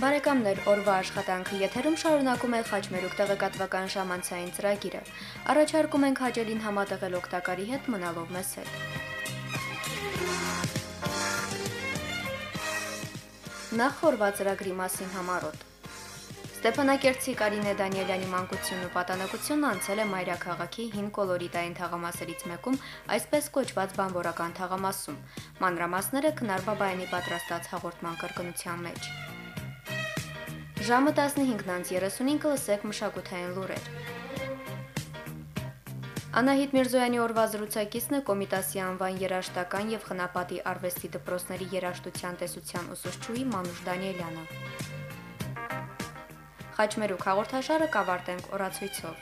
Բարեկամներ, օրվա աշխատանքը եթերում շարունակում է Խաչմերուկ տեղեկատվական ժամանցային ծրագիրը։ Առաջարկում ենք հաջելին համատեղել օգտակարի հետ մնալով մեզ հետ։ Նախ խորվա ծրագրի մասին համարոտ։ Ստեփանակերտցի Կարինե Դանիելյանի մանկությունն ու պատանեկությունն անցել է Մայրաքաղաքի հին կոլորիտային թաղամասերից մեկում, այսպես կոչված բանվորական թաղամասում։ Մանրամասները Քնար Բաբայանի պատրաստած հաղորդման կրկնության մեջ։ Ժամը 15:35-ը լսեք մշակութային լուրեր։ Անահիտ Միրզոյանի օրվա զրուցակիցն է Կոմիտասի անվան երաշտական եւ խնապատի արվեստի դպրոցների երաշտության տեսության ուսուցչուհի Մանուշ Դանիելյանը։ Խաչմերուկ հաղորդաշարը կավարտենք օրացույցով։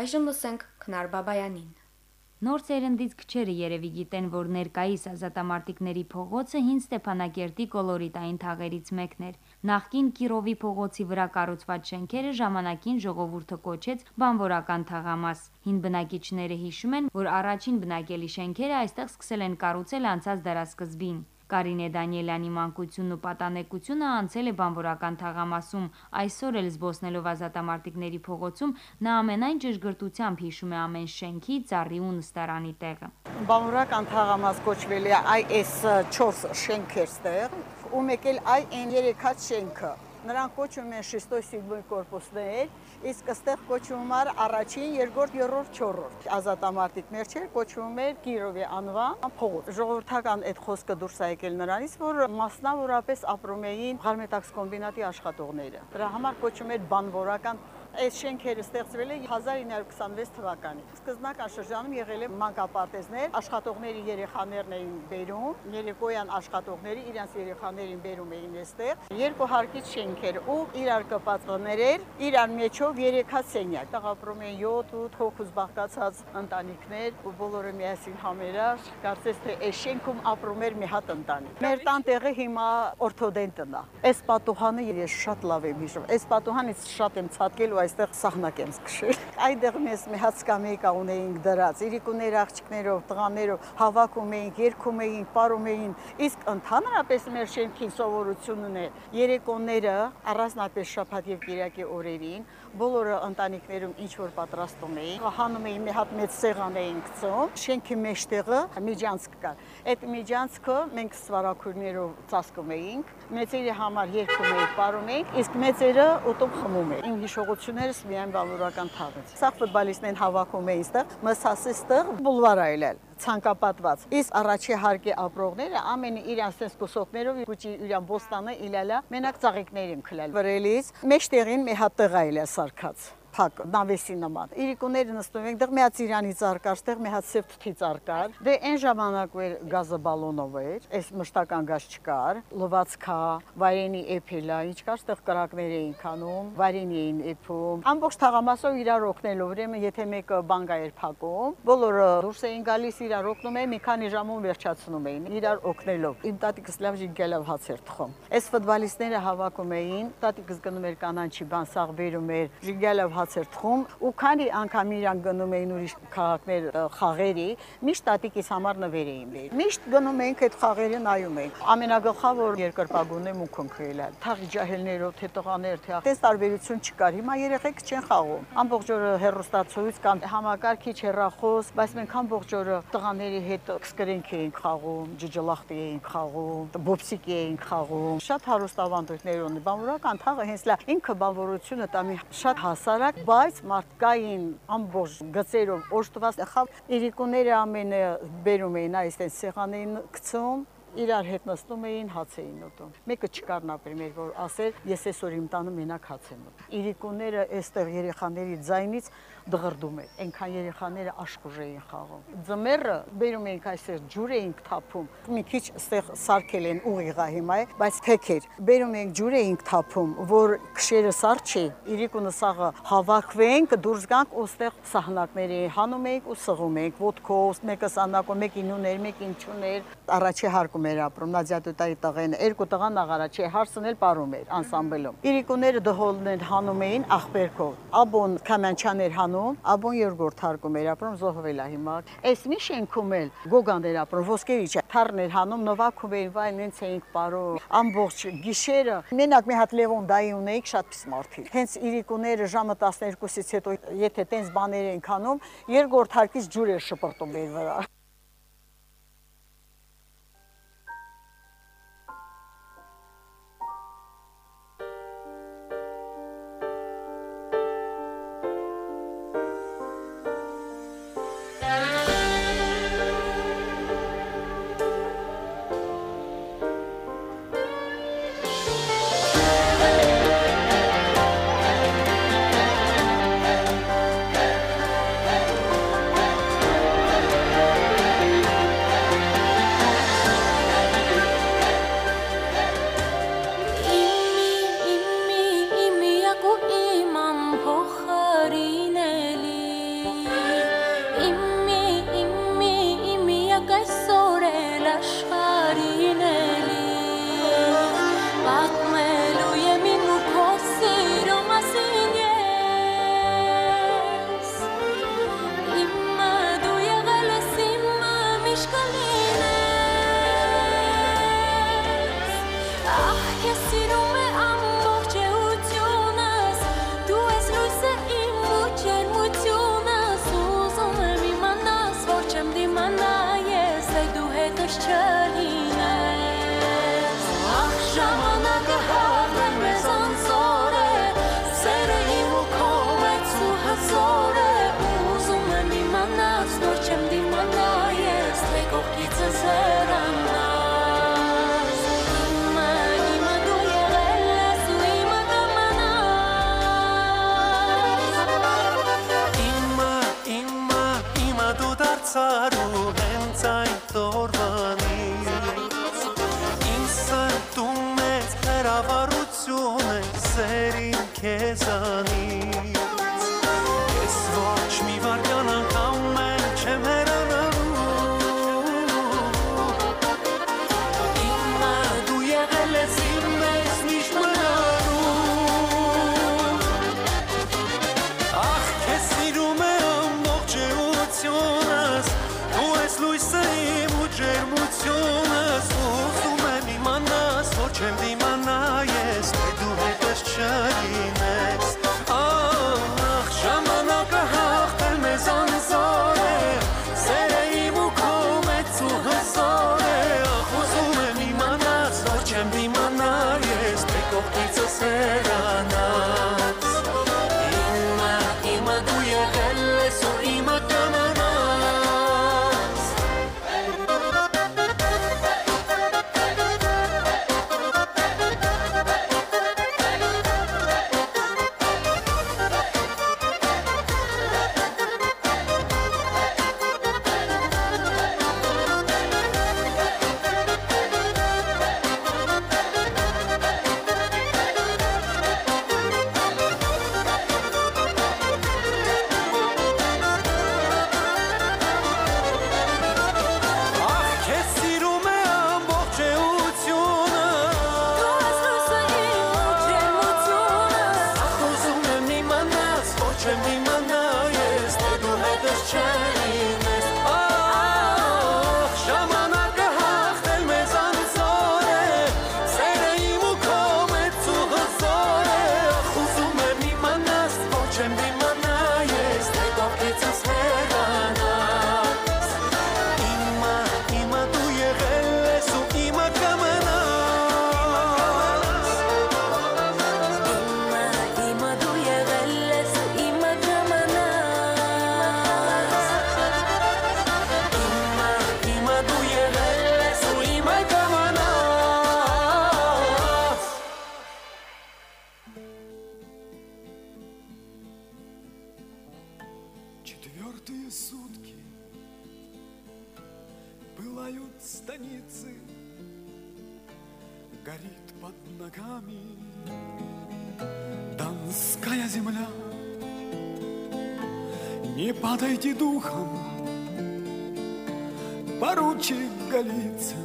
Այժմ լսենք Քնար Բաբայանին։ Նոր ծերնդից քչերը երևի գիտեն, որ ներկայիս ազատամարտիկների փողոցը հին Ստեփանակերտի կոլորիտային թաղերից մեկն էր։ Նախկին Կիրովի փողոցի վրա կառուցված շենքերը ժամանակին ժողովուրդը կոչեց բանվորական թաղամաս։ Հին բնակիչները հիշում են, որ առաջին բնակելի շենքերը այստեղ սկսել են կառուցել անցած դարաշրջին։ Կարինե Դանիելյանի մանկությունն ու պատանեկությունը անցել է բանվորական թաղամասում, այսօր էլ զբոսնելով ազատամարտիկների փողոցում նա ամենայն ճշգրտությամբ հիշում է ամեն շենքի, ծառի ու նստարանի տեղը։ Բանվորական թաղամաս կոչվել է այ այս 4 շենքեր ստեղ, ու մեկ էլ այ այն 3 հատ շենքը նրանք կոչվում են շեստոյ սիգմոյ կորպուսներ, իսկ այստեղ կոչվում էր առաջին, երկրորդ, երրորդ, չորրորդ։ Ազատամարտիկներ չէր, կոչվում էր Կիրովի անվան փողոց։ Ժողովրդական այդ խոսքը դուրս է եկել նրանից, որ մասնավորապես ապրում էին Ղարմետաքս կոմբինատի աշխատողները։ Դրա համար կոչվում էր բանվորական Այս շենքերը ստեղծվել է 1926 թվականին։ Սկզբնական շրջանում եղել է մանկապարտեզներ, աշխատողների երեխաներն էին բերում, երեկոյան աշխատողները իրենց երեխաներին բերում էին այստեղ։ Երկու հարկից շենքեր ու իրար կապած տներեր, իրար մեջով 3 հատ սենյակ։ Տեղ ապրում են 7-8 հոգուց բաղկացած ընտանիքներ, ու բոլորը միասին համերար։ Կարծես թե այս շենքում ապրում էր մի հատ ընտանիք։ Մեր տան տեղը հիմա օրթոդենտն է։ Այս պատուհանը ես շատ լավ եմ հիշում։ Այս պատուհանից շատ եմ ցածկել ու այստեղ սահնակ եմ սկսել։ Այդեղ մեզ մի հացկամեիկա ունեինք դրած, իրիկուներ աղջիկներով, տղաներով հավաքում էինք, երգում էինք, ապարում էին։ Իսկ ընդհանրապես մեր շենքին սովորությունն է երեկոները առանձնապես շաբաթ եւ կիրակի օրերին բոլորը ընտանիքներում ինչ որ պատրաստում էին, հանում էին մի հատ մեծ սեղան էին գցում, շենքի մեջտեղը միջանցք կար։ Այդ միջանցքը մենք սվարակուրներով ծածկում էինք, մեծերի համար երգում էինք, ապարում էինք, իսկ մեծերը ուտում խմում էին։ Իմ հիշողություն հաջողություններս միայն բանվորական թաղից։ Սա ֆուտբոլիստներն հավաքում էին այստեղ, մսասի ստեղ բուլվար այլել ցանկապատված։ Իսկ առաջի հարկի ապրողները ամենը իրանց sense կուսոկներով գուճի իրան ոստանը իլալա մենակ ծաղիկներին քլալ։ Վրելից մեջտեղին մի հատ տղա իլա սարկած փակ նավեսի նման։ Իրիկուները նստում են, դեռ մի հատ Իրանի ծարկար, դեռ մի հատ սև թթի ծարկար։ Դե այն ժամանակ էր գազը բալոնով էր, այս մշտական գազ չկար, լվացքա, վարենի էփելա, ինչ կար, դեռ կրակներ էին քանում, վարենի էին էփում։ Ամբողջ թաղամասով իրար օգնելով, ուրեմն եթե մեկը բանգա էր փակում, բոլորը դուրս էին գալիս իրար օգնում էին, մի քանի ժամում վերջացնում էին, իրար օգնելով։ Իմ տատիկս լավ ժինգելով հաց էր թխում։ Այս ֆուտբոլիստները հավաքում էին, տատիկս գնում էր կանանչի բան սաղ բերում էր, ժինգելով հաց էր թխում ու քանի անգամ իրան գնում էին ուրիշ քաղաքներ խաղերի, միշտ տատիկիս համար նվեր էին բերում։ Միշտ գնում էինք այդ խաղերը նայում էինք։ Ամենագլխավոր երկրպագունն է մուքն քրելա։ Թաղի ջահելներով, թե տղաներ, թե այդպես տարբերություն չկար։ Հիմա երեխեք չեն խաղում։ Ամբողջ օրը հերոստացույց կամ համակարգիչ հերախոս, բայց մենք ամբողջ օրը տղաների հետ սկրենք էինք խաղում, ջջլախտի էինք խաղում, բոբսիկ էինք խաղում։ Շատ հարուստ ավանդույթներ ունի։ Բանվորական թաղը հենց լա ինքը բանվորությունը տամի շատ հասարակ բայց մարդկային ամբողջ գծերով օժտված խավ իրիկուները ամենը բերում էին այսպես սեղանին գցում իրար հետ նստում էին, հաց էին ուտում։ Մեկը չկար նապրիմեր, որ ասեր, ես այսօր իմ տանը մենակ հաց եմ ուտում։ Իրիկուները այստեղ երեխաների ձայնից դղրդում էր։ Այնքան երեխաները աշխուժ էին խաղում։ Ձմեռը բերում էինք այսպես ջուր էինք թափում։ Մի քիչ այստեղ սարքել են ուղիղա հիմա, բայց թեք էր։ Բերում էինք ջուր էինք թափում, որ քշերը սարչի, իրիկունը սաղը հավաքվենք, դուրս գանք ու այստեղ սահնակներ էին հանում էինք ու սղում էինք ոդկով, մեկը սանակով, մեկին ուներ, մեկին չուներ առաջի հարկում էր ապրում Նադիա տուտայի տղեն, երկու տղան աղարաչի հարսն էլ ապրում էր անսամբլում։ Իրիկուները դհոլներ հանում էին ախպերքով։ Աբոն Քամյանչաներ հանում, աբոն երկրորդ հարկում էր ապրում զոհվել է հիմա։ Այս մի շենքում էլ գոգաններ ապրում, ոսկերիչ թարներ հանում, նովակում էին, վայ նենց էինք ապարում։ Ամբողջ գիշերը մենակ մի հատ Լևոն դայի ունեիք շատ պիս մարդիկ։ Հենց իրիկուները ժամը 12-ից հետո եթե տենց բաներ են քանում, երկրորդ հարկից ջուր էր շպրտում մեր վրա։ падайте духом, поручик Голицын,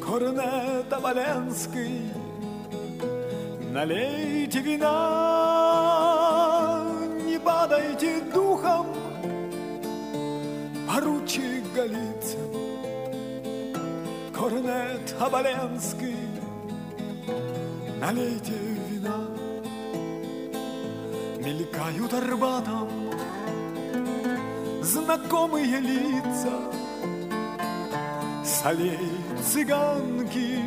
Корнет Оболенский, налейте вина, не падайте духом, поручик Голицын, Корнет Оболенский, налейте вина. Мелькают арбатом знакомые лица, Солей цыганки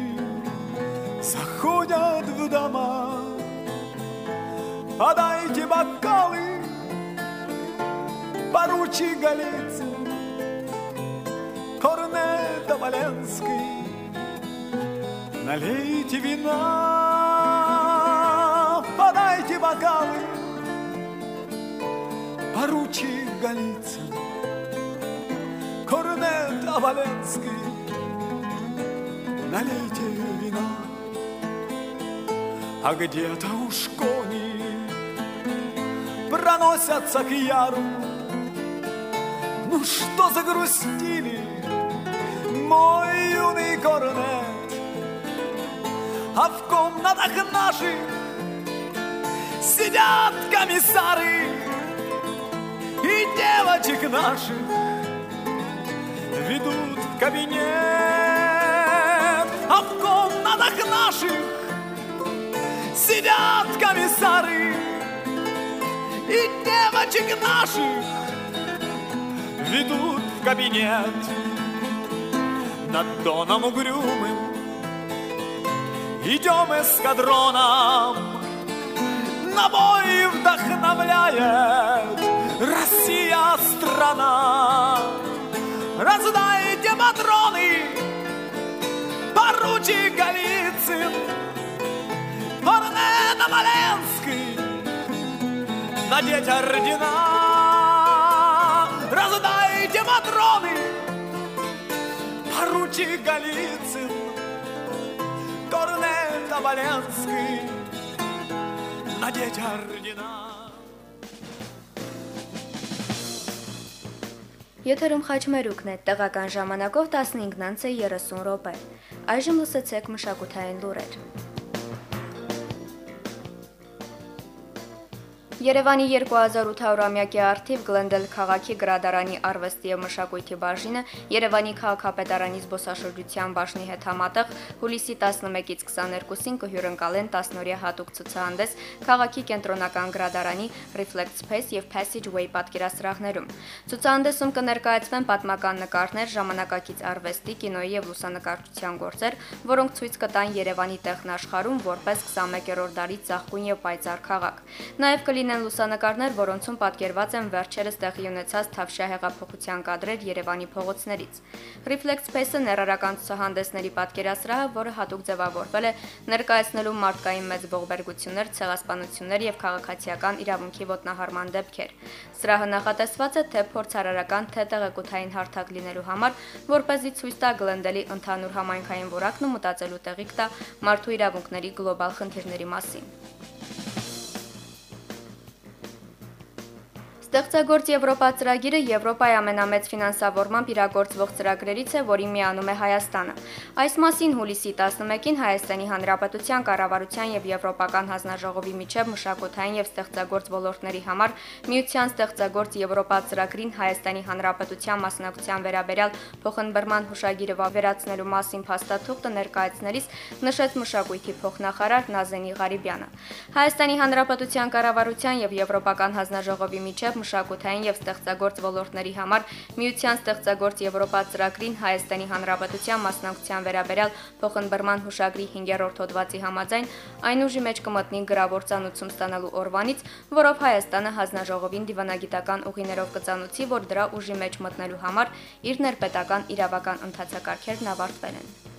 заходят в дома. Подайте бокалы, поручи Голицын, Корнета Валенский, налейте вина, подайте бокалы, поручик Голицын, Оболенский, налейте вина. А где-то уж кони проносятся к яру. Ну что загрустили, мой юный корнет, А в комнатах наших сидят комиссары и девочек наших кабинет, а в комнатах наших сидят комиссары и девочек наших ведут в кабинет над доном угрюмым. Идем эскадроном, на бой вдохновляет Россия страна. Раздайте поручик Голицын, Корнета Маленский, надеть ордена. Раздайте патроны, поручик Голицын, Корнета Маленский, надеть ордена. Եթերում խաչմերուկն է, տեղական ժամանակով 15-ից 30 րոպե։ Այժմ լսեցեք մշակութային լուրեր։ Երևանի 2800-ամյակի արթիվ Գլենդել քաղաքի գրադարանի արվեստի եւ մշակույթի բաժինը Երևանի քաղաքապետարանի զբոսաշրջության բաժնի հետ համատեղ հուլիսի 11-ից 22-ին կհյուրընկալեն 10-օրյա հատուկ ցուցահանդես քաղաքի կենտրոնական գրադարանի Reflect Space եւ Passage Way պատկերասրահներում։ Ցուցահանդեսում կներկայացվեն պատմական նկարներ, ժամանակակից արվեստի, կինոյի եւ լուսանկարչության գործեր, որոնք ցույց կտան Երևանի տեխնաշխարհում որպես 21-րդ դարի ծաղկուն եւ պայծառ քաղաք։ Նաեւ կլինեն լուսանկարներ, որոնցում պատկերված են վերջերս տեղի ունեցած Թավշյա հեղափոխության կադրեր Երևանի փողոցներից։ Reflex Space-ը ներառական ցուցահանդեսների պատկերասրահը, որը հատուկ ձևավորվել է ներկայացնելու մարդկային մեծ ողբերգություններ, ցեղասպանություններ եւ քաղաքացիական իրավունքի ոտնահարման դեպքեր։ Սրահը նախատեսված է թե փորձարարական, թե տեղեկութային հարթակ լինելու համար, որ เป զի ցույց տա Գլենդելի ընդհանուր համայնքային որակն ու մտածելու տեղիք տա մարդու իրավունքների գլոբալ խնդիրների մասին։ Ստեղծագործ Եվրոպա ծրագիրը Եվրոպայի ամենամեծ ֆինանսավորմամբ իրագործվող ծրագրերից է, որին միանում է Հայաստանը։ Այս մասին հուլիսի 11-ին Հայաստանի Հանրապետության կառավարության եւ Եվրոպական հանձնաժողովի միջև մշակութային եւ ստեղծագործ ոլորտների համար Միության ստեղծագործ Եվրոպա ծրագրին Հայաստանի Հանրապետության մասնակցության վերաբերյալ փոխընտրման հուշագիրը վավերացնելու մասին փաստաթուղթը ներկայացնելիս նշեց մշակույթի փոխնախարար Նազենի Ղարիբյանը։ Հայաստանի Հանրապետության կառավարության եւ Եվրոպական հանձնաժողովի միջև մշակութային եւ ստեղծագործ ոլորտների համար Միության ստեղծագործ Եվրոպա ծրագրին Հայաստանի Հանրապետության մասնակցության վերաբերյալ փոխընտրման հուշագրի 5-րդ հոդվածի համաձայն այն ուժի մեջ կմտնի գրավոր ցանուցում ստանալու օրվանից, որով Հայաստանը հանձնաժողովին դիվանագիտական ուղիներով կցանուցի, որ դրա ուժի մեջ մտնելու համար իր ներպետական իրավական ընթացակարգերն ավարտվել են։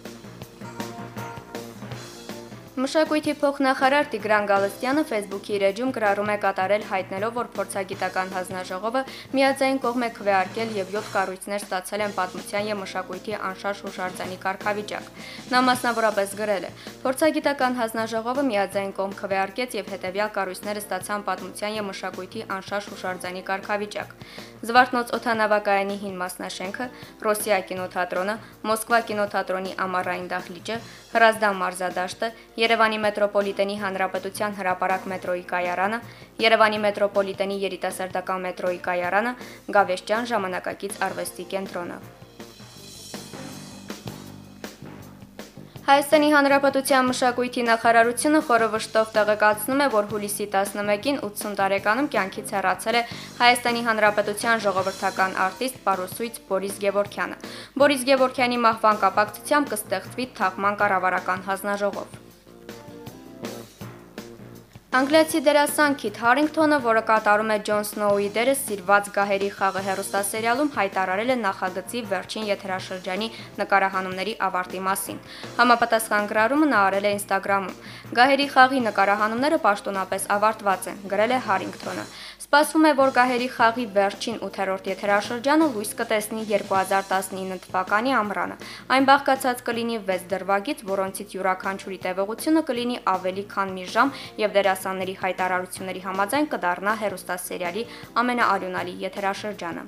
Մշակույթի փոխնախարար Տիգրան Գալստյանը Facebook-ի իր էջում գրառում է կատարել հայտնելով, որ փորձագիտական հանձնաժողովը միաձայն կողմ է քվեարկել եւ 7 կառույցներ ստացել են պատմության եւ մշակույթի անշարժ հուշարձանի կարգավիճակ։ Նա մասնավորապես գրել է. Փորձագիտական հանձնաժողովը միաձայն կողմ քվեարկեց եւ հետեւյալ կառույցները ստացան պատմության եւ մշակույթի անշարժ հուշարձանի կարգավիճակ։ Զվարթնոց օթանավակայանի հին մասնաշենքը, Ռոսիա կինոթատրոնը, Մոսկվա կինոթատրոնի ամառային դահլիճը, Հրազդան մարզադաշտը, Երևանի մետրոպոլիտենի հանրապետության հրապարակ մետրոյի կայարանը, Երևանի մետրոպոլիտենի երիտասարդական մետրոյի կայարանը, Գավեշճան ժամանակակից արվեստի կենտրոնը։ Հայաստանի Հանրապետության մշակույթի նախարարությունը խորովշտով տեղեկացնում է, որ հուլիսի 11-ին 80 տարեկանում կյանքից հեռացել է Հայաստանի Հանրապետության ժողովրդական արտիստ Պարուսույց Բորիս Գևորքյանը։ Բորիս Գևորքյանի մահվան կապակցությամբ կստեղծվի թաղման կառավարական հանձնաժողով։ Անգլիացի դերասան Քիթ Հարինգթոնը, որը կատարում է Ջոն Սնոուի դերը սիրված գահերի խաղը հերոստասերիալում, հայտարարել է նախագծի վերջին եթերաշրջանի նկարահանումների ավարտի մասին։ Համապատասխան գրառումը նա արել է Instagram-ում։ Գահերի խաղի նկարահանումները պաշտոնապես ավարտված են, գրել է Հարինգթոնը։ Սպասվում է, որ գահերի խաղի վերջին 8-րդ եթերաշրջանը լույս կտեսնի 2019 թվականի ամռանը։ Այն բաղկացած կլինի 6 դրվագից, որոնցից յուրաքանչյուրի տևողությունը կլինի ավելի քան մի ժամ եւ դերասանների հայտարարությունների համաձայն կդառնա հերոստասերիալի ամենաարյունալի եթերաշրջանը։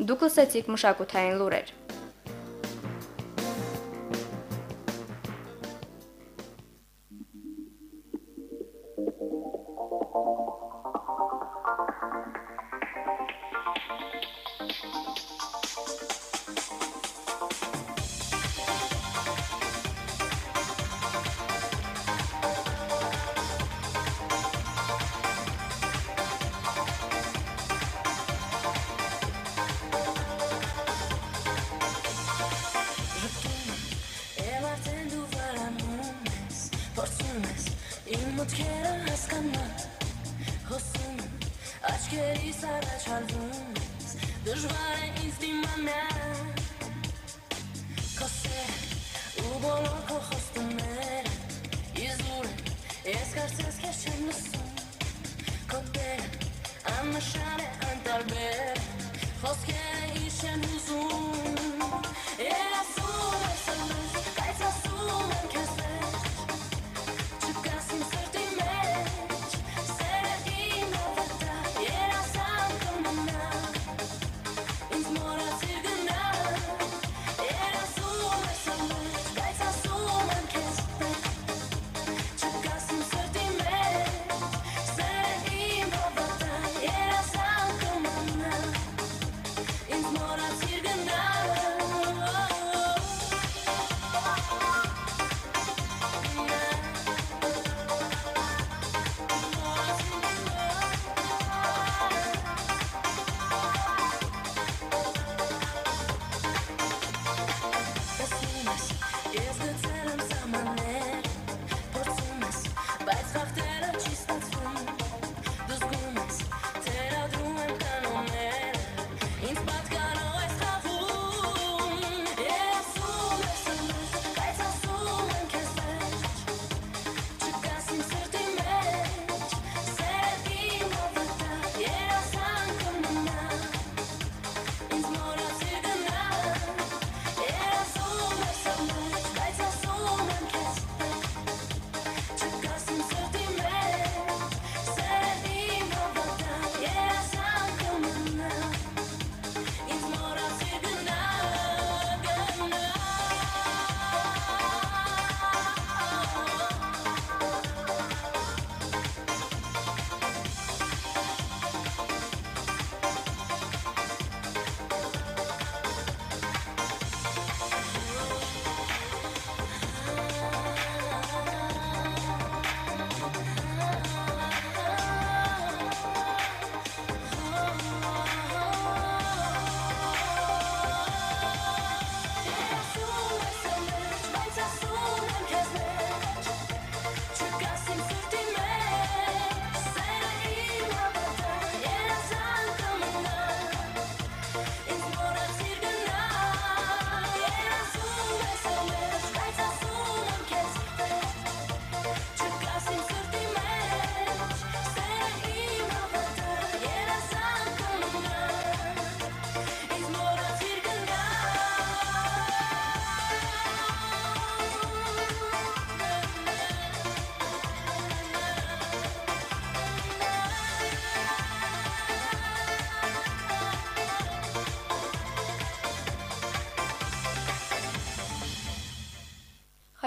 Դուք լսեցիք մշակութային լուրեր։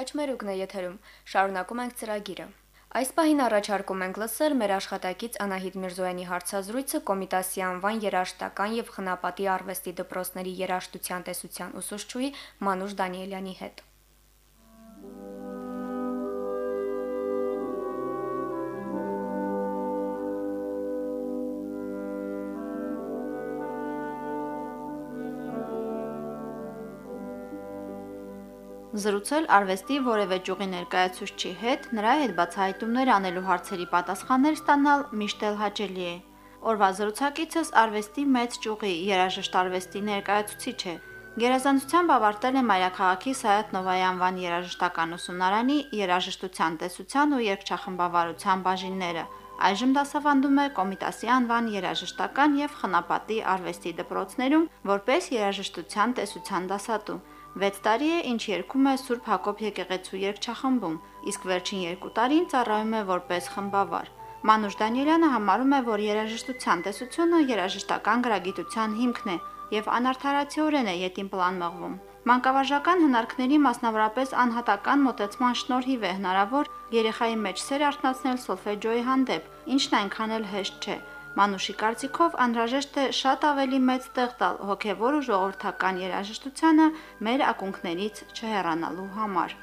Խաչմերուկն է եթերում։ Շարունակում ենք ծրագիրը։ Այս պահին առաջարկում ենք լսել մեր աշխատակից Անահիտ Միրզոյանի հարցազրույցը Կոմիտասի անվան երաշտական եւ խնապատի արվեստի դպրոցների երաշտության տեսության ուսուցչուհի Մանուշ Դանիելյանի հետ։ Զրուցել արվեստի որևէ ճյուղի ներկայացուցչի հետ, նրա հետ բացահայտումներ անելու հարցերի պատասխաններ ստանալ միշտ էլ հաճելի է։ Օրվա զրուցակիցս արվեստի մեծ ճյուղի երաժշտ արվեստի ներկայացուցիչ է։ Գերազանցությամբ ավարտել է Մայրաքաղաքի Սայաթ Նովայի անվան երաժշտական ուսումնարանի երաժշտության տեսության ու երգչախմբավարության բաժինները։ Այժմ դասավանդում է Կոմիտասի անվան երաժշտական եւ խնապատի արվեստի դպրոցներում որպես երաժշտության տեսության դասատու։ 6 տարի է, ինչ երգում է Սուրբ Հակոբ եկեղեցու երգչախմբում, իսկ վերջին 2 տարին ծառայում է որպես խմբավար։ Մանուշ Դանիելյանը համարում է, որ երաժշտության տեսությունը երաժշտական գրագիտության հիմքն է եւ անարդարացիորեն է յետին պլան մղվում։ Մանկավարժական հնարքների մասնավորապես անհատական մոտեցման շնորհիվ է հնարավոր երեխայի մեջ սեր արթնացնել սոլֆեջոյի հանդեպ, ինչն այնքան էլ հեշտ չէ։ Մանուշի կարծիքով անհրաժեշտ է շատ ավելի մեծ տեղ տալ հոգևոր ու ժողովրդական երաժշտությանը մեր ակունքներից չհեռանալու համար։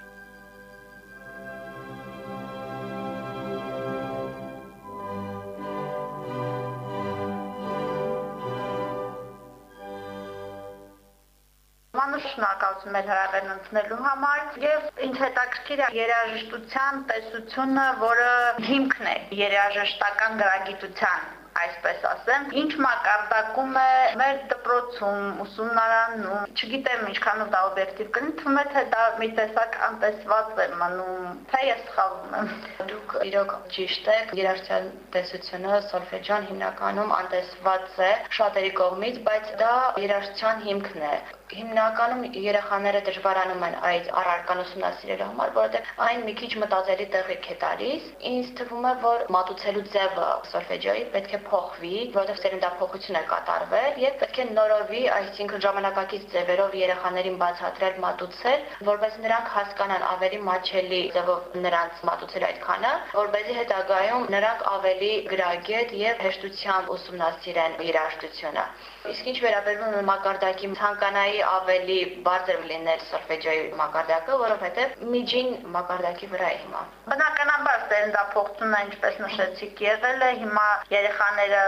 շնորհակալություն մեր հրավերն ընդունելու համար եւ ինձ հետաքրքիր է երաժշտության տեսությունը, որը հիմքն է երաժշտական գրագիտության այսպես ասեմ, ինչ մակարդակում է մեր դպրոցում, ուսումնարանում, չգիտեմ ինչքանով դա օբյեկտիվ կլինի, թվում է թե դա մի տեսակ անտեսված է մնում, թե ես սխալվում եմ։ Դուք իրոք ճիշտ եք, երաժշտության տեսությունը սոլֆեջան հիմնականում անտեսված է շատերի կողմից, բայց դա երաժշտության հիմքն է հիմնականում երեխաները դժվարանում են այդ առարկան ուսումնասիրելու համար, որովհետև այն մի քիչ մտածելի տեղիք է տալիս։ Ինձ թվում է, որ մատուցելու ձևը սոլֆեջոյի պետք է փոխվի, որովհետև սերնդափոխություն է կատարվել եւ պետք է նորովի, այսինքն ժամանակակից ձևերով երեխաներին բացատրել, մատուցել, որովհետև նրանք հասկանան ավելի մաչելի ձևով նրանց մատուցել այդքանը, որովհետև հետագայում նրանք ավելի գրագետ եւ հեշտությամբ ուսումնասիրեն երաժշտությունը։ Իսկ ինչ վերաբերում է մակարդակի ցանկանայի ավելի բարձր լինել սոլֆեջոյի մակարդակը, որովհետև միջին մակարդակի վրա է հիմա։ Բնականաբար ստենդափոխությունը, ինչպես նշեցիք, եղել է, հիմա երեխաները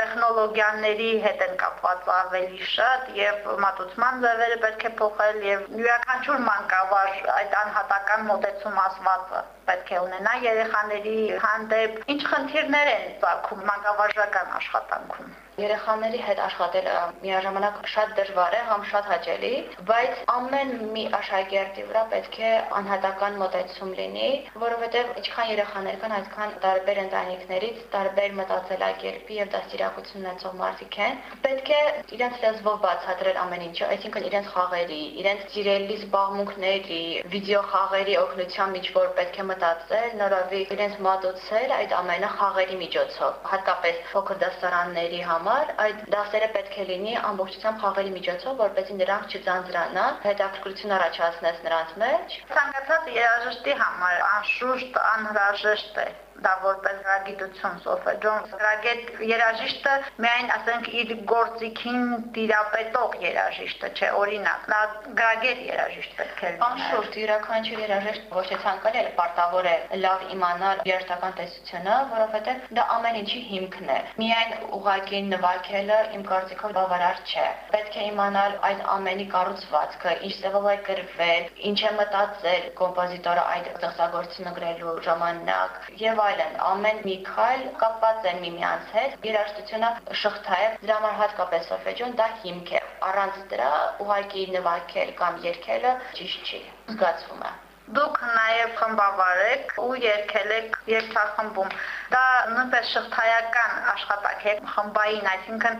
տեխնոլոգիաների հետ են կապված ավելի շատ եւ մատուցման ձևերը պետք է փոխել եւ յուրաքանչյուր մանկավար այդ անհատական մոտեցում ասվածը պետք է ունենա երեխաների հանդեպ ինչ խնդիրներ են ցակում մանկավարժական աշխատանքում Երեխաների հետ աշխատել միաժամանակ շատ դժվար է, համ շատ հաճելի, բայց ամեն մի աշակերտի վրա պետք է անհատական մոտեցում լինի, որովհետև ինչքան երեխաներ կան, այդքան տարբեր ընտանիքներից, տարբեր մտածելակերպի եւ դաստիարակություն ունեցող մարդիկ են։ Պետք է իրենց լեզվով բացատրել ամեն ինչը, այսինքն իրենց խաղերի, իրենց սիրելի զբաղմունքների, վիդեո խաղերի օգնությամբ ինչ որ պետք է մտածել, նորովի իրենց մատուցել այդ ամենը խաղերի միջոցով, հատկապես փոքր դասարանների համար համար այդ դասերը պետք է լինի ամբողջությամբ խաղերի միջոցով, որպեսզի նրանք չձանձրանան, հետաքրքրություն առաջացնես նրանց մեջ։ Ցանկացած երաժշտի համար անշուշտ անհրաժեշտ է դա որպես գրագիտություն սոլֆեջոն գրագետ երաժիշտը միայն ասենք իր գործիքին տիրապետող երաժիշտը չէ օրինակ նա գրագետ երաժիշտ պետք է անշուշտ յուրաքանչյուր երաժիշտ ոչ թե ցանկալի է պարտավոր է լավ իմանալ երաժշտական տեսությունը որովհետև դա ամեն ինչի հիմքն է միայն ուղակի նվագելը իմ կարծիքով բավարար չէ պետք է իմանալ այդ ամենի կառուցվածքը ինչ ձևով է գրվել ինչ է մտածել կոմպոզիտորը այդ ստեղծագործությունը գրելու ժամանակ եւ այլն, ամեն մի քայլ կապված է միմյանց հետ։ Երաժշտությունը շղթա է, դրա համար հատկապես սոլֆեջոն դա հիմք է։ Առանց դրա ուղակի նվագել կամ երգելը ճիշտ չի զգացվում է դուք նաև խմբավար եք ու երկել եք երգչախմբում։ Դա նույնպես շղթայական աշխատանք է խմբային, այսինքն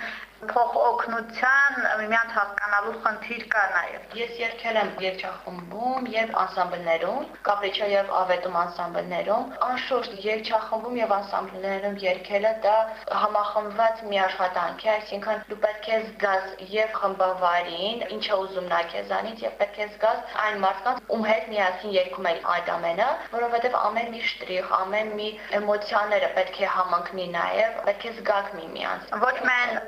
փոխօգնության միմյանց հասկանալու խնդիր կա նաև։ Ես երկել եմ երգչախմբում եւ անսամբլներում, Կապրիչա եւ Ավետում անսամբլներում։ Անշուշտ երգչախմբում եւ անսամբլներում երգելը դա համախմբված մի աշխատանք է, այսինքն դու պետք է զգաս եւ խմբավարին, ինչը ուզում նա քեզանից եւ պետք է զգաս այն մարդկանց, ում հետ միասին երգում եք այդ ամենը, որովհետեւ ամեն մի շտրիխ, ամեն մի էմոցիաները պետք է համընկնի նաեւ, պետք է զգաք միմյանց։ Ոչ միայն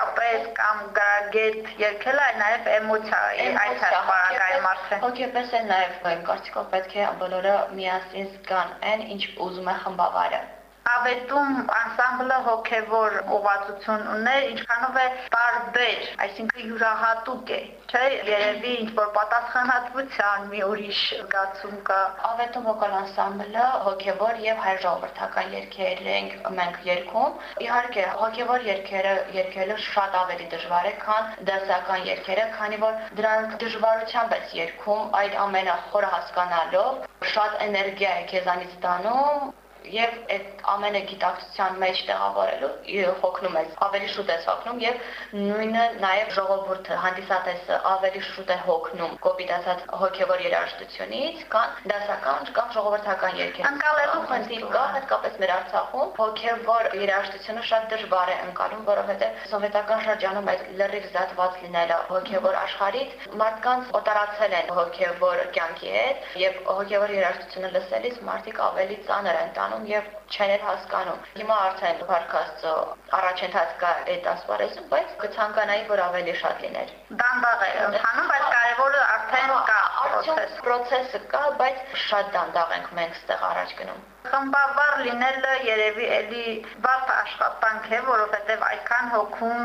տեխնիկապես կամ գրագետ երկելը, այլ նաև էմոցիա է այդ հրապարակային մարդը։ Հոգեպես է նաև կարծիքով պետք է բոլորը միասին զգան այն, ինչ ուզում է խմբավարը ավետում անսամբլը հոգևոր ուղղվածություն ուներ, ինչքանով է տարբեր, այսինքն յուրահատուկ է, չէ՞, երևի ինչ որ պատասխանատվության մի ուրիշ զգացում կա։ Ավետում վոկալ անսամբլը հոգևոր եւ հայ ժողովրդական երգեր ենք մենք երգում։ Իհարկե, հոգևոր երգերը երգելը շատ ավելի դժվար է, քան դասական երգերը, քանի որ դրանք դժվարությամբ ես երգում, այդ ամենը խորը հասկանալով, շատ էներգիա է քեզանից տանում եւ այդ ամենը գիտակցության մեջ տեղավորելու հոգնում ես ավելի շուտ ես հոգնում եւ նույնը նաեւ ժողովուրդը հանդիսատեսը ավելի շուտ է հոգնում կոպիտ ասած հոգեվոր երաժշտությունից կան դասական կամ ժողովրդական երգեր անցալելու խնդիր կա հատկապես մեր Արցախում հոգեվոր երաժշտությունը շատ դժվար է ընկալում որովհետեւ սովետական շրջանում այդ լրիվ զատված լինելը հոգեվոր աշխարհից մարդկանց օտարացել են հոգեվոր կյանքի հետ եւ հոգեվոր երաժշտությունը լսելիս մարդիկ ավելի ծանր են տանում եւ չեն էլ հասկանում։ Հիմա արդեն վարկաստո առաջընթաց կա այդ ասպարեզում, բայց կցանկանայի, որ ավելի շատ լիներ։ Դանդաղ է ընթանում, բայց կարևորը արդեն կա պրոցես։ Պրոցեսը կա, բայց շատ դանդաղ ենք մենք ստեղ առաջ գնում։ Խմբավար լինելը երևի էլի բարդ աշխատանք է, որովհետև այդքան հոգում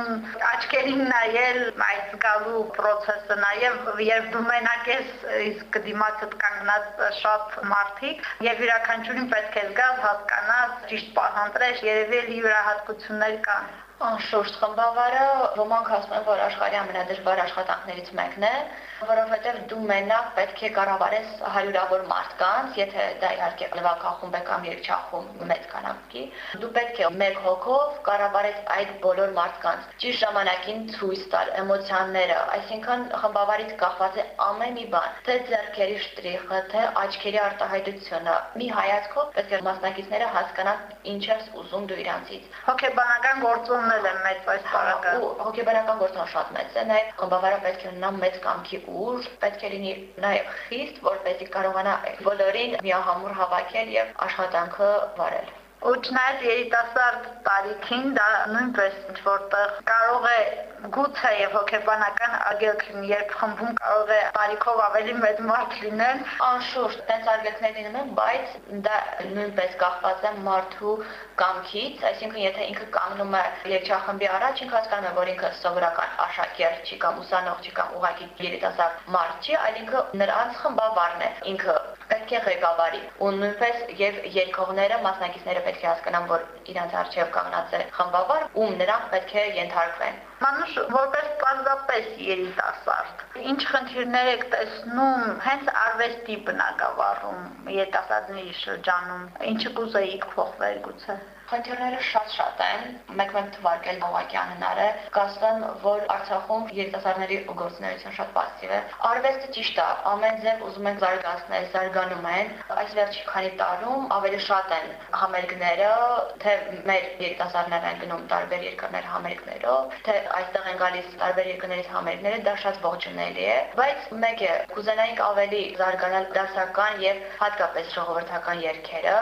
աչքերին նայել այդ զգալու process-ը նաև երբ դու մենակ ես, իսկ դիմացդ կանգնած շատ մարդիկ եւ յուրաքանչյուրին պետք է զգալ, հասկանալ, ճիշտ պահանջել, երևի յուրահատկություններ կան։ Անշուշտ խմբավարը ոմանք ասում են, որ աշխարհի ամենադժվար աշխատանքներից մեկն է, որովհետև դու մենակ պետք է կառավարես հարյուրավոր մարդկանց, եթե դա իհարկե նվագախումբ է կամ երգչախումբ մեծ քանակի, դու պետք է մեկ հոգով կառավարես այդ բոլոր մարդկանց, ճիշտ ժամանակին ցույց տալ էմոցիաները, այսինքն խմբավարից կախված է ամեն մի բան, թե ձեռքերի շտրիխը, թե աչքերի արտահայտությունը։ Մի հայացքով պետք է մասնակիցները հասկանան ինչ ես ուզում դու իրանցից։ Հոգեբանական գործոնն էլ է մեծ այս բարակը։ Ու հոգեբանական գործոնը շատ մեծ է, նաև խմբավարը պետք է ունենա մեծ կամքի ուժ, պետք է լինի նաև խիստ, որպեսզի կարողանա բոլորին միահամուռ հավաքել եւ աշխատանքը վարել ու չնայած երիտասարդ տարիքին դա նույնպես ինչ որտեղ կարող է գուցե եւ հոգեբանական ագելքին երբ խմբում կարող է տարիքով ավելի մեծ մարդ լինել անշուշտ տենց արգելքներ լինում են բայց դա նույնպես կախված է մարդու կամքից այսինքն եթե ինքը կանգնում է երգչախմբի առաջ ինքը հասկանում է որ ինքը սովորական աշակերտ չի կամ ուսանող չի կամ ուղղակի երիտասարդ մարդ չի այլ ինքը նրանց խմբավարն է ինքը պետք է ղեկավարի ու նույնպես եւ երկողները մասնակիցները պետք է հասկանան որ իրանց արժեվ կանգնած է խմբավար ում նրանք պետք է ենթարկվեն մանուշ որպես պարզապես երիտասարդ ինչ խնդիրներ եք տեսնում հենց արվեստի բնակավարում երիտասարդների շրջանում ինչը կուզեիք փոխվել գուցե Խնդիրները շատ-շատ են, մեկ-մեկ թվարկել ուղղակի անհնար է։ Կասեմ, որ Արցախում երիտասարդների գործունեություն շատ պասիվ է։ Արվեստը ճիշտ է, ամեն ձև ուզում են զարգացնել, զարգանում են։ Այս վերջի քանի տարում ավելի շատ են համերգները, թե մեր երիտասարդներն են գնում տարբեր երկրներ համերգներով, թե այստեղ են գալիս տարբեր երկրներից համերգները, դա շատ ողջունելի է, բայց մեկ է, կուզենայինք ավելի զարգանալ դասական եւ հատկապես ժողովրդական երգերը,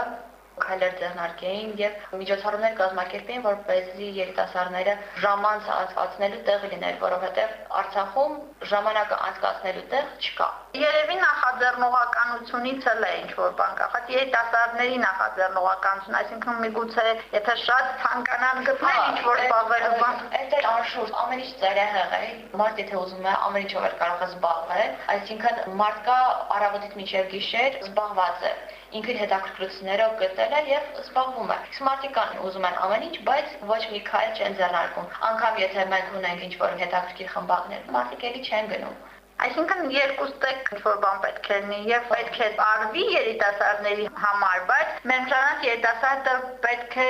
քայլեր ձեռնարկեին եւ միջոցառումներ կազմակերպեին, որպեսզի երիտասարդները ժամանց անցկացնելու տեղ լիներ, որովհետեւ Արցախում ժամանակը անցկացնելու տեղ չկա։ Երևի նախաձեռնողականությունից էլ է ինչ որ բան կա։ Հատ երիտասարդների նախաձեռնողականություն, այսինքն միգուցե եթե շատ ցանկանան գտնել ինչ որ զբաղվելու բան, այդ էլ անշուշտ ամեն ինչ ծերահեղ է։ Մարդ եթե ուզում է ամեն ինչով կարող է զբաղվել, այսինքն մարդկա առավոտից մինչև գիշեր զբաղված է ինքն հետաքրքրություններով գտել է եւ զբաղվում է։ Իսկ մարդիկ կան ուզում են ամեն ինչ, բայց ոչ մի քայլ չեն ձեռնարկում։ Անկամ եթե մենք ունենք ինչ-որ հետաքրքիր խմբակներ, մարդիկ էլի չեն գնում։ Այսինքն երկու ստեկ ինչ-որ բան պետք է լինի եւ պետք է արվի երիտասարդների համար, բայց մենքանակ երիտասարդը պետք է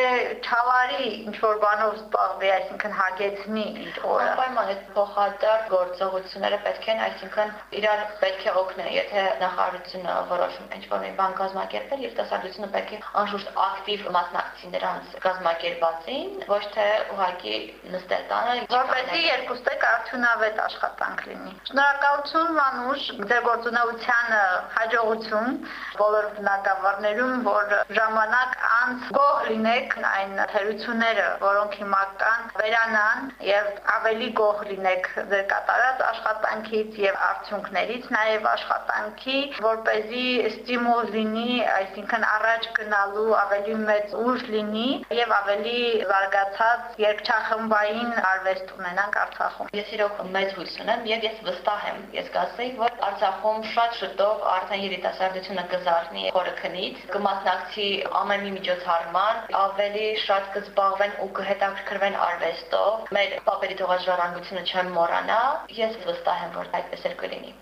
չավարի ինչ-որ բանով զբաղվի, այսինքն հագեցնի իր օրը։ Անպայման այդ փոխադարձ գործողությունները պետք են, այսինքն իրար պետք է օգնեն, եթե նախարարությունը որոշում ինչ-որ մի բան կազմակերպել, երիտասարդությունը պետք է անշուշտ ակտիվ մասնակցի նրանց կազմակերպածին, ոչ թե ուղղակի նստել տանը, որպեսզի երկու ստեկ արդյունավետ աշխատանք լինի։ Շնորհակալություն Մանուշ, ձեր գործունեությանը հաջողություն բոլոր բնակավարներում, որ ժամանակ անց գոհ լինեք այն թերությունները, որոնք հիմա կան, վերանան եւ ավելի գոհ լինեք ձեր կատարած աշխատանքից եւ արդյունքներից, նաեւ աշխատանքի, որ เป զի ստիմուլ լինի, այսինքն առաջ գնալու ավելի մեծ ուժ լինի եւ ավելի զարգացած երկչախմբային արվեստ ունենանք Արցախում։ Ես իրոք մեծ հույս ունեմ եւ ես վստահ եմ, ես կասեի, որ Արցախում շատ շուտով արդեն երիտասարդությունը կզարթնի խորքնից, կմասնակցի ամեն մի միջոցառման, ավելի շատ կզբաղվեն ու կհետաքրքրվեն արվեստով։ Մեր պապերի թողած ժառանգությունը չեմ մոռանա, ես վստահ եմ, որ այդպես էլ կլինի։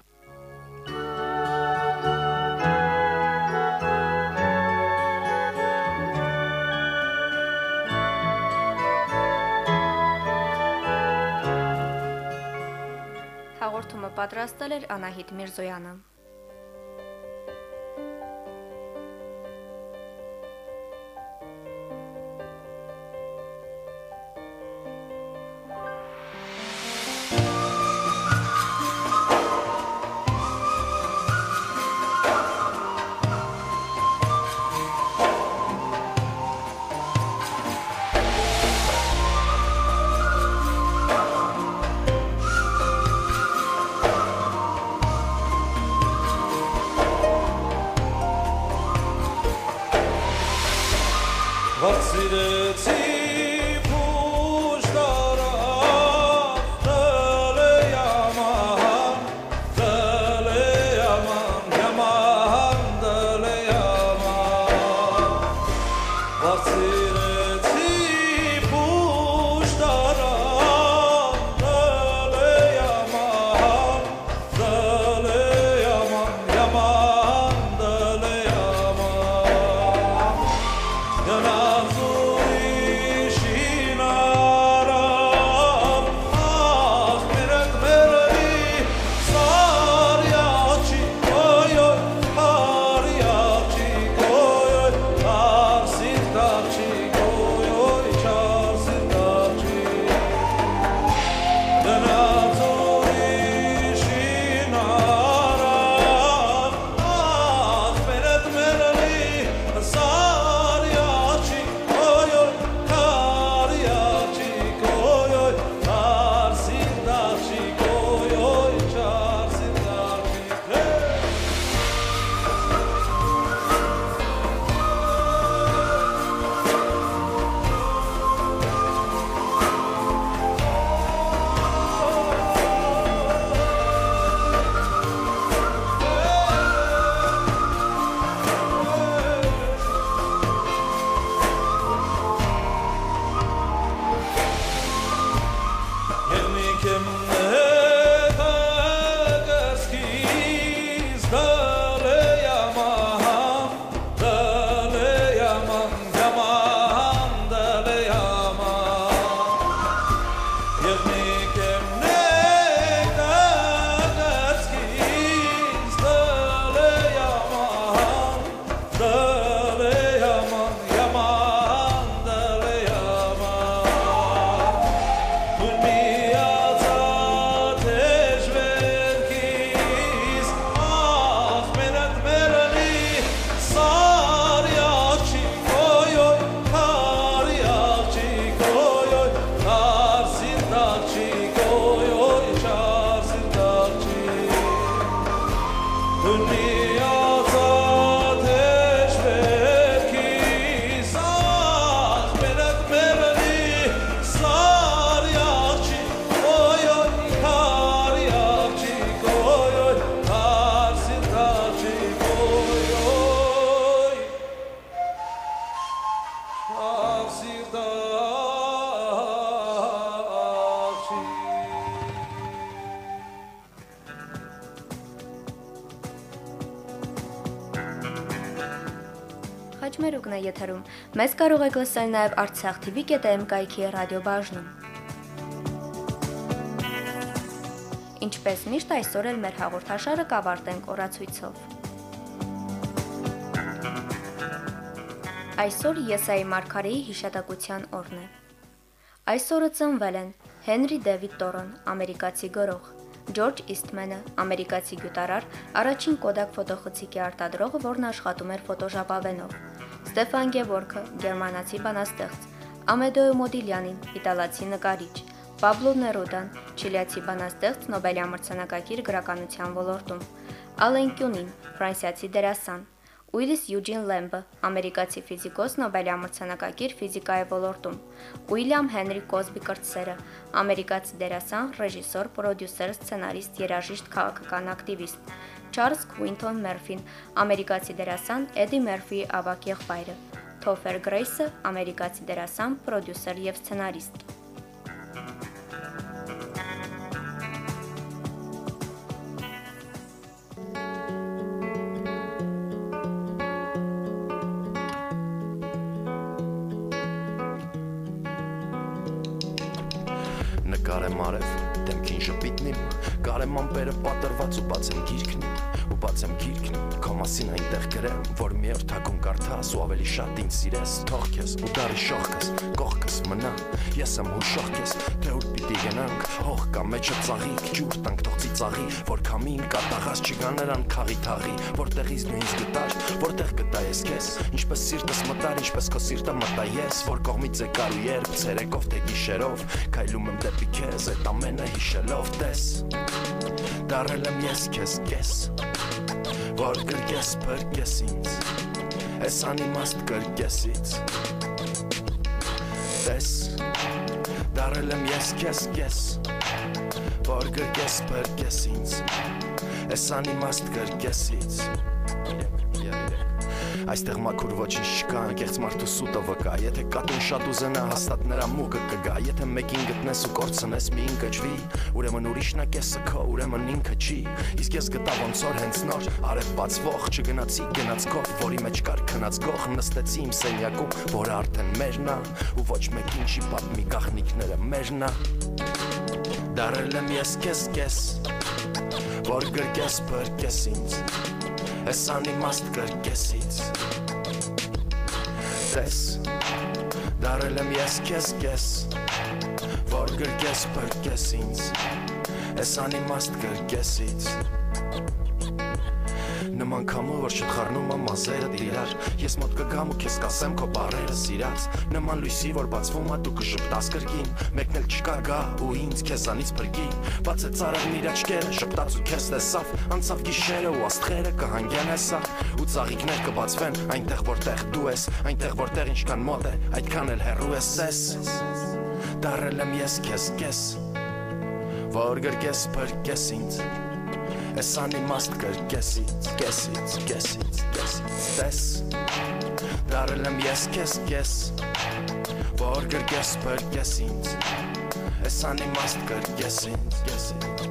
Հաղորդումը պատրաստել էր Անահիտ Միրզոյանը։ խաչմերուկն է եթերում։ Մեզ կարող եք լսել նաև Artsakh TV.am կայքի ռադիոբաժնում։ Ինչպես միշտ այսօր էլ մեր հաղորդաշարը կավարտենք օրացույցով։ Այսօր Եսայի Մարգարեի հիշատակության օրն է։ Այսօրը ծնվել են Հենրի Դեվիդ Տորոն, ամերիկացի գրող, Ջորջ Իսթմենը, ամերիկացի գյուտարար, առաջին Kodak ֆոտոխցիկի արտադրողը, որն աշխատում էր ֆոտոժապավենով։ Ստեֆան Գևորգը, գերմանացի բանաստեղծ, Ամեդոյո Մոդիլյանին, իտալացի նկարիչ, Պաբլո Ներուդան, չիլիացի բանաստեղծ, Նոբելյա մրցանակակիր գրականության ոլորտում, Ալեն Կյունին, ֆրանսիացի դերասան, Ուիլիս Յուջին Լեմբը, ամերիկացի ֆիզիկոս, Նոբելյա մրցանակակիր ֆիզիկայի ոլորտում, Ուիլյամ Հենրի Կոսբի կրտսերը, ամերիկացի դերասան, ռեժիսոր, պրոդյուսեր, սցենարիստ, երաժիշտ, քաղաքական ակտիվիստ, Չարլզ Քուինթոն Մերֆին, ամերիկացի դերասան, Էդի Մերֆիի ավագ եղբայրը, Թոֆեր Գրեյսը, ամերիկացի դերասան, պրոդյուսեր եւ սցենարիստ։ նկարեմ արև դեմքին շպիտնիմ կարեմ ամպերը պատրված ու բացեմ գիրքն ու բացեմ գիրքն քո մասին այնտեղ գրեմ որ մի օր թակուն կարդաս ու ավելի շատ ինձ սիրես թող քեզ ու դարի շողքս կողքս մնա ես եմ հուշող քեզ թե ուր պիտի գնանք հող կա մեջը ծաղիկ ջուր տանք թող ծիծաղի որ քամին կատաղած չգա նրան խաղի թաղի որտեղից դու ինձ գտար որտեղ գտա ես քեզ ինչպես սիրտս մտար ինչպես քո սիրտը մտա ես որ կողմից եկար ու երբ ցերեկով թե գիշերով քայլում եմ դեպի քեզ այդ ամենը հիշելով տես դարել եմ ես քեզ կես որ գրկես բրկես ինձ Ես անիմաստ կրկեսից Տես Դարել եմ ես քեզ կես Որ գրկես բրկես ինձ Ես անիմաստ կրկեսից Այստեղ մաքուր ոչինչ չկա, անկեղծ մարդու սուտը վկա Եթե կատուն շատ ուզենա, հաստատ նրա մուկը կգա Եթե մեկին գտնես ու կորցնես մի ինքջվի Ուրեմն ուրիշն է կեսը քո, ուրեմն ինքը չի Իսկ ես գտա ոնց որ հենց նոր արև բացվող Չգնացի գնացքով, որի մեջ կար քնած գող Նստեցի իմ սենյակում, որը արդեն մերն է Ու ոչ մեկին չի պատմի գախնիկները մերն է Դարել եմ ես քեզ կես Որ գրկես բրկես ինձ Ես անիմաստ կրկեսից Տես Դարել եմ ես քեզ կես Որ գրկես բրկես ինձ Ես անիմաստ կրկեսից Նման քամու որ շտխառնում եմ մազերը դիրար Ես մոտ կգամ ու քեզ կասեմ քո բարերը սիրած Նման լույսի որ բացվում է դու կշպտաս կրկին Մեկն էլ չկա գա ու ինձ քեզանից բրկի Բացեց արևն իր աչքերը շպտաց ու քեզ տեսավ Անցավ գիշերը ու աստղերը կհանգեն հեսա Ու ծաղիկներ կբացվեն այնտեղ որտեղ դու ես Այնտեղ որտեղ ինչքան մոտ է այդքան էլ հեռու ես ես Դարել եմ ես քեզ կես Որ գրկես բրկես ինձ Ես անիմաստ կրկեսից, կեսից, կեսից, կեսից Տես Դարել եմ ես քեզ կես Որ գրկես բրկես ինձ Ես անիմաստ կրկես ինձ, կեսից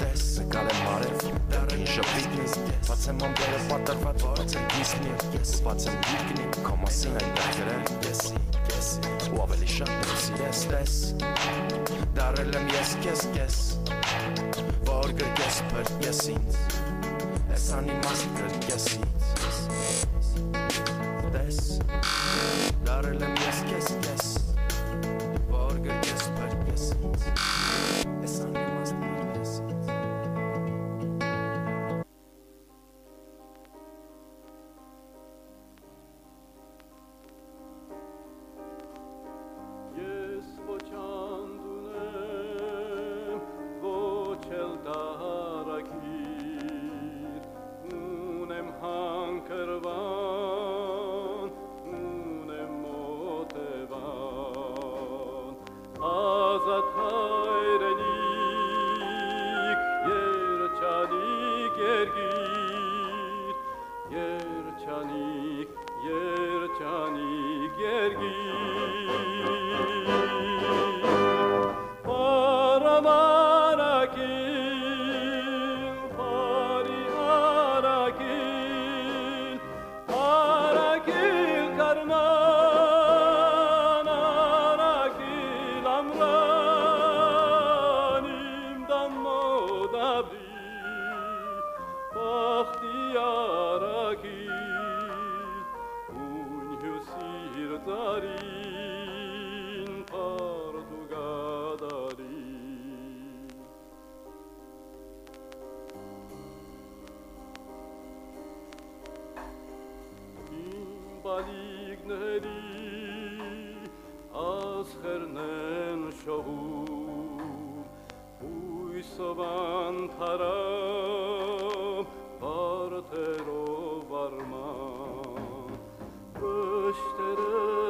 Տես Գալ եմ արև, դարին շպիտնից Բացեմ ամբերը պատրված, բացեմ գիսնի Ես բացեմ գիրկնի, քո մասին այնտեղ գրել Կեսի, կեսի, ու ավելի շատ դու սիրես տես Դարել եմ ես քեզ կես որ գրկես բրկես ինձ Ես անիմաստ կրկեսից Տես Դարել եմ ես կես կես Որ գրկես բրկես ինձ Ես անիմաստ բախտիարակի ունյու սիրտարին պարտուգադարի իմ բալիգների ասխերնեն շողում հույսովան պարան güneşlere